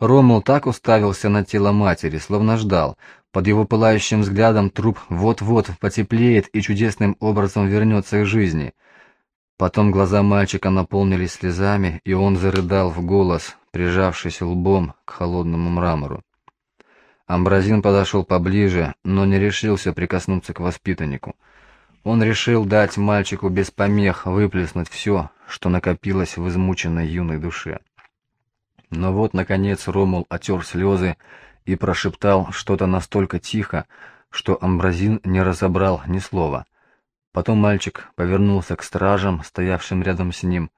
Ромул так уставился на тело матери, словно ждал. Под его пылающим взглядом труп вот-вот потеплеет и чудесным образом вернется к жизни. Потом глаза мальчика наполнились слезами, и он зарыдал в голос, прижавшись лбом к холодному мрамору. Амбразин подошел поближе, но не решился прикоснуться к воспитаннику. Он решил дать мальчику без помех выплеснуть все, что накопилось в измученной юной душе. Но вот, наконец, Ромул отер слезы и прошептал что-то настолько тихо, что Амбразин не разобрал ни слова. Потом мальчик повернулся к стражам, стоявшим рядом с ним.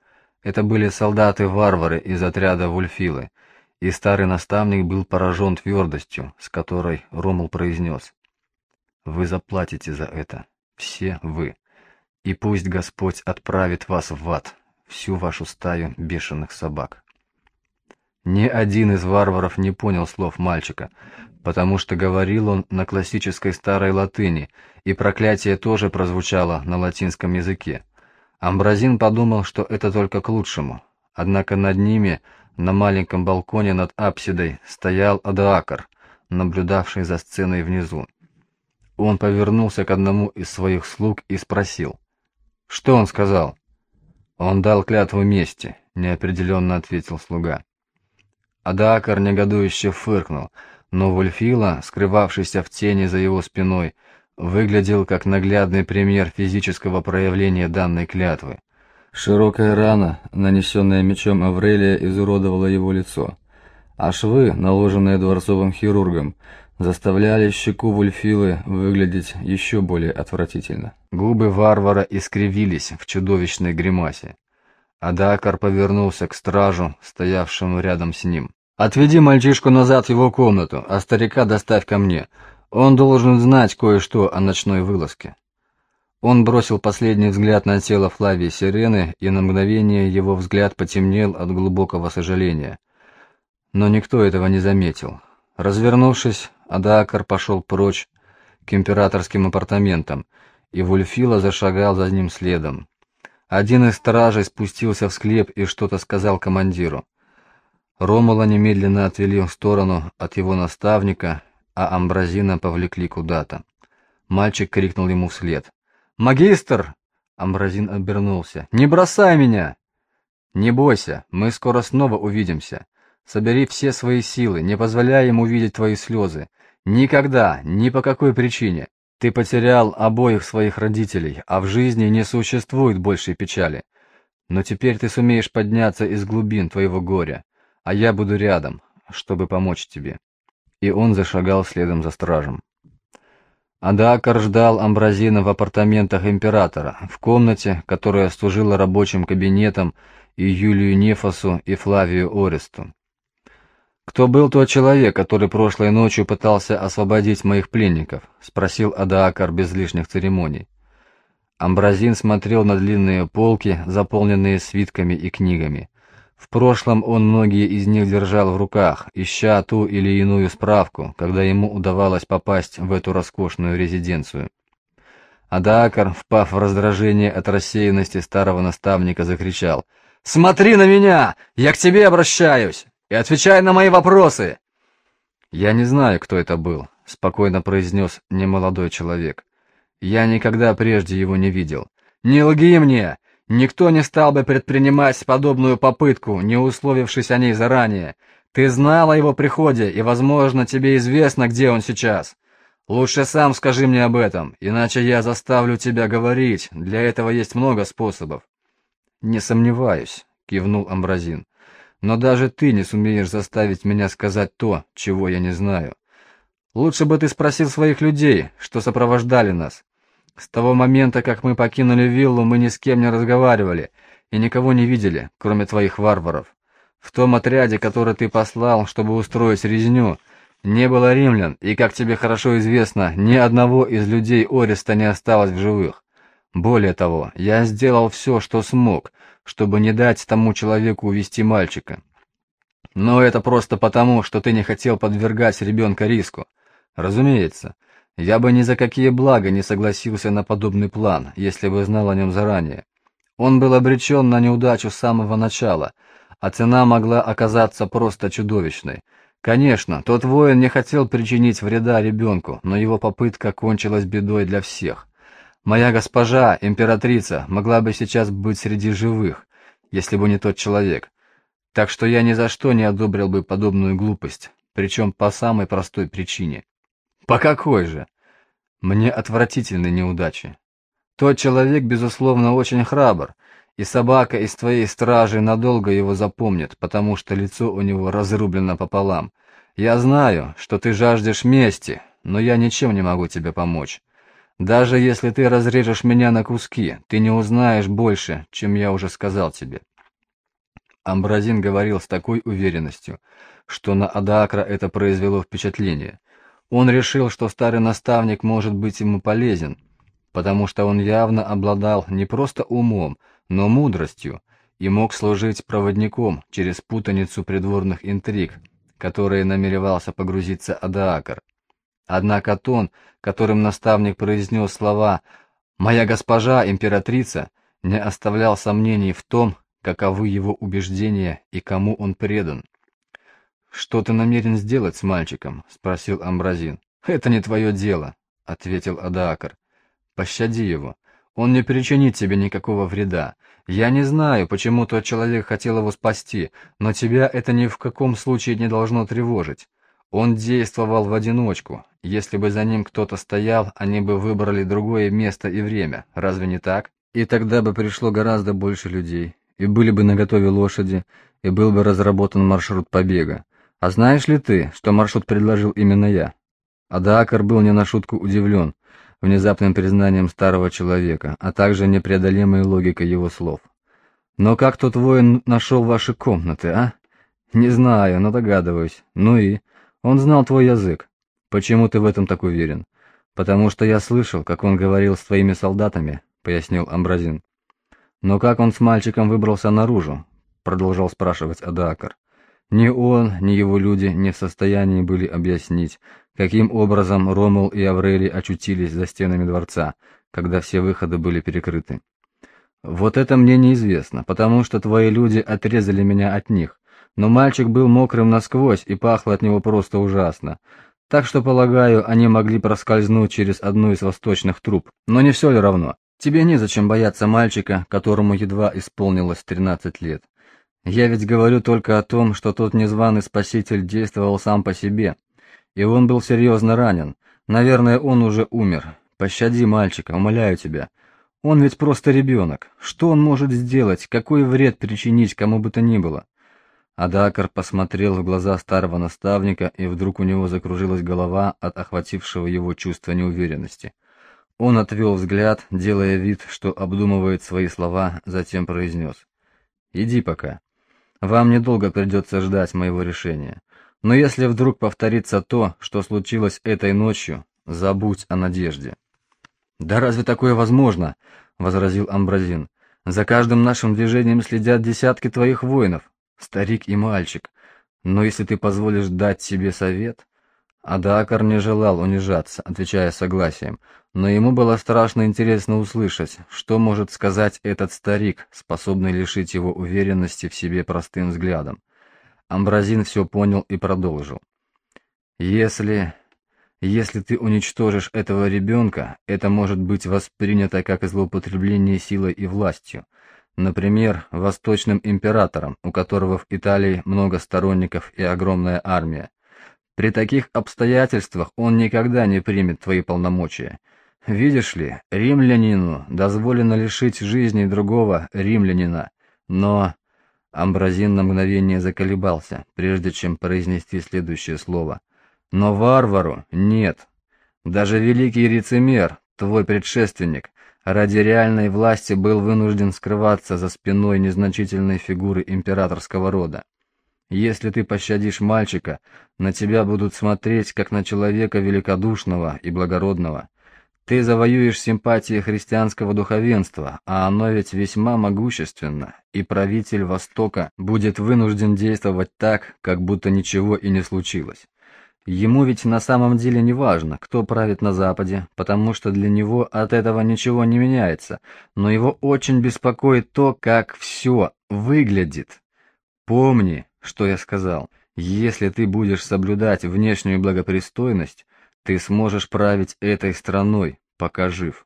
Это были солдаты-варвары из отряда Вульфилы, и старый наставник был поражен твердостью, с которой Ромул произнес. «Вы заплатите за это, все вы, и пусть Господь отправит вас в ад, всю вашу стаю бешеных собак». Ни один из варваров не понял слов мальчика, потому что говорил он на классической старой латыни, и проклятие тоже прозвучало на латинском языке. Амбразин подумал, что это только к лучшему, однако над ними на маленьком балконе над апсидой стоял Адаакар, наблюдавший за сценой внизу. Он повернулся к одному из своих слуг и спросил. «Что он сказал?» «Он дал клятву мести», — неопределенно ответил слуга. Адаакар негодующе фыркнул, но Вульфила, скрывавшийся в тени за его спиной, выглядел как наглядный пример физического проявления данной клятвы. Широкая рана, нанесенная мечом Аврелия, изуродовала его лицо, а швы, наложенные дворцовым хирургом, заставляли щеку Вульфилы выглядеть еще более отвратительно. Губы варвара искривились в чудовищной гримасе. Адакар повернулся к стражу, стоявшему рядом с ним. «Отведи мальчишку назад в его комнату, а старика доставь ко мне. Он должен знать кое-что о ночной вылазке». Он бросил последний взгляд на тело Флавии Сирены, и на мгновение его взгляд потемнел от глубокого сожаления. Но никто этого не заметил. Развернувшись, Адаакар пошел прочь к императорским апартаментам, и Вульфила зашагал за ним следом. Один из стражей спустился в склеп и что-то сказал командиру. Ромула немедленно отвели в сторону от его наставника, а Амбразина повлекли куда-то. Мальчик крикнул ему вслед. «Магистр!» Амбразин обернулся. «Не бросай меня!» «Не бойся, мы скоро снова увидимся. Собери все свои силы, не позволяй ему увидеть твои слезы. Никогда, ни по какой причине. Ты потерял обоих своих родителей, а в жизни не существует большей печали. Но теперь ты сумеешь подняться из глубин твоего горя, а я буду рядом, чтобы помочь тебе». И он зашагал следом за стражем. Адакар ждал Амбразина в апартаментах императора, в комнате, которая служила рабочим кабинетом и Юлию Нефасу, и Флавию Оресту. «Кто был тот человек, который прошлой ночью пытался освободить моих пленников?» — спросил Адаакар без лишних церемоний. Амбразин смотрел на длинные полки, заполненные свитками и книгами. В прошлом он многие из них держал в руках, ища ту или иную справку, когда ему удавалось попасть в эту роскошную резиденцию. Адаакар, впав в раздражение от рассеянности старого наставника, закричал «Смотри на меня! Я к тебе обращаюсь! И отвечай на мои вопросы!» «Я не знаю, кто это был», — спокойно произнес немолодой человек. «Я никогда прежде его не видел». «Не лги мне! Никто не стал бы предпринимать подобную попытку, не условившись о ней заранее. Ты знал о его приходе, и, возможно, тебе известно, где он сейчас. Лучше сам скажи мне об этом, иначе я заставлю тебя говорить. Для этого есть много способов. Не сомневаюсь, кивнул Амбразин. Но даже ты не сумеешь заставить меня сказать то, чего я не знаю. Лучше бы ты спросил своих людей, что сопровождали нас. С того момента, как мы покинули виллу, мы ни с кем не разговаривали и никого не видели, кроме твоих варваров. В том отряде, который ты послал, чтобы устроить резню, не было римлян, и, как тебе хорошо известно, ни одного из людей Ореста не осталось в живых. Более того, я сделал все, что смог, чтобы не дать тому человеку увести мальчика. Но это просто потому, что ты не хотел подвергать ребенка риску. Разумеется, я бы ни за какие блага не согласился на подобный план, если бы знал о нем заранее. Он был обречен на неудачу с самого начала, а цена могла оказаться просто чудовищной. Конечно, тот воин не хотел причинить вреда ребенку, но его попытка кончилась бедой для всех. Моя госпожа, императрица, могла бы сейчас быть среди живых, если бы не тот человек. Так что я ни за что не одобрил бы подобную глупость, причем по самой простой причине. По какой же? Мне отвратительны неудачи. Тот человек, безусловно, очень храбр, и собака из твоей стражи надолго его запомнит, потому что лицо у него разрублено пополам. Я знаю, что ты жаждешь мести, но я ничем не могу тебе помочь. Даже если ты разрежешь меня на куски, ты не узнаешь больше, чем я уже сказал тебе. Амбразин говорил с такой уверенностью, что на Адаакра это произвело впечатление. Он решил, что старый наставник может быть ему полезен, потому что он явно обладал не просто умом, но мудростью и мог служить проводником через путаницу придворных интриг, которые намеревался погрузиться Адаакр. Однако тон, которым наставник произнес слова «Моя госпожа, императрица», не оставлял сомнений в том, каковы его убеждения и кому он предан. «Что ты намерен сделать с мальчиком?» — спросил Амбразин. «Это не твое дело», — ответил Адаакр. «Пощади его. Он не причинит тебе никакого вреда. Я не знаю, почему тот человек хотел его спасти, но тебя это ни в каком случае не должно тревожить. Он действовал в одиночку. Если бы за ним кто-то стоял, они бы выбрали другое место и время. Разве не так? И тогда бы пришло гораздо больше людей, и были бы наготове лошади, и был бы разработан маршрут побега. А знаешь ли ты, что маршрут предложил именно я? Адаакар был не на шутку удивлен внезапным признанием старого человека, а также непреодолимой логикой его слов. «Но как тот воин нашел ваши комнаты, а?» «Не знаю, но догадываюсь. Ну и?» «Он знал твой язык. Почему ты в этом так уверен?» «Потому что я слышал, как он говорил с твоими солдатами», — пояснил Амбразин. «Но как он с мальчиком выбрался наружу?» — продолжал спрашивать Адаакар. Ни он, ни его люди не в состоянии были объяснить, каким образом Ромул и Аврелий очутились за стенами дворца, когда все выходы были перекрыты. «Вот это мне неизвестно, потому что твои люди отрезали меня от них, но мальчик был мокрым насквозь и пахло от него просто ужасно. Так что, полагаю, они могли проскользнуть через одну из восточных труб, но не все ли равно? Тебе незачем бояться мальчика, которому едва исполнилось 13 лет. Я ведь говорю только о том, что тот незваный спаситель действовал сам по себе, и он был серьезно ранен. Наверное, он уже умер. Пощади мальчика, умоляю тебя. Он ведь просто ребенок. Что он может сделать, какой вред причинить кому бы то ни было? Адакар посмотрел в глаза старого наставника, и вдруг у него закружилась голова от охватившего его чувства неуверенности. Он отвел взгляд, делая вид, что обдумывает свои слова, затем произнес. «Иди пока. Вам недолго придется ждать моего решения. Но если вдруг повторится то, что случилось этой ночью, забудь о надежде. Да разве такое возможно? возразил Амбразин. За каждым нашим движением следят десятки твоих воинов, старик и мальчик. Но если ты позволишь дать себе совет, Адаакар не желал унижаться, отвечая согласием, но ему было страшно интересно услышать, что может сказать этот старик, способный лишить его уверенности в себе простым взглядом. Амбразин все понял и продолжил. «Если... если ты уничтожишь этого ребенка, это может быть воспринято как злоупотребление силой и властью. Например, восточным императором, у которого в Италии много сторонников и огромная армия. При таких обстоятельствах он никогда не примет твои полномочия. Видишь ли, римлянину дозволено лишить жизни другого римлянина, но Амбразин на мгновение заколебался, прежде чем произнести следующее слово. «Но варвару нет. Даже великий рецимер, твой предшественник, ради реальной власти был вынужден скрываться за спиной незначительной фигуры императорского рода. Если ты пощадишь мальчика, на тебя будут смотреть, как на человека великодушного и благородного. Ты завоюешь симпатии христианского духовенства, а оно ведь весьма могущественно, и правитель Востока будет вынужден действовать так, как будто ничего и не случилось. Ему ведь на самом деле не важно, кто правит на Западе, потому что для него от этого ничего не меняется, но его очень беспокоит то, как все выглядит. Помни, что я сказал. Если ты будешь соблюдать внешнюю благопристойность, ты сможешь править этой страной, пока жив.